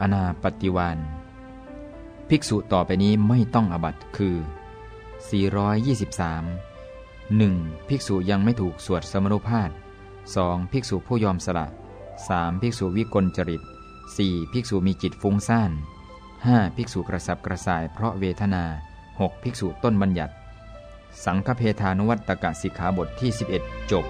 อนาปฏิวานภิกษุต่อไปนี้ไม่ต้องอบัตคือ 423 1. ภิกษุยังไม่ถูกสวดสมรุภาพ 2. ภิกษุผู้ยอมสละ 3. ภิกษุวิกลจริต 4. ภิกษุมีจิตฟุ้งซ่าน 5. ภิกษุกระสับกระส่ายเพราะเวทนา 6. ภิกษุต้นบัญญัติ สังฆเพทานุวัตตกะสิกขาบทที่ 11 จบ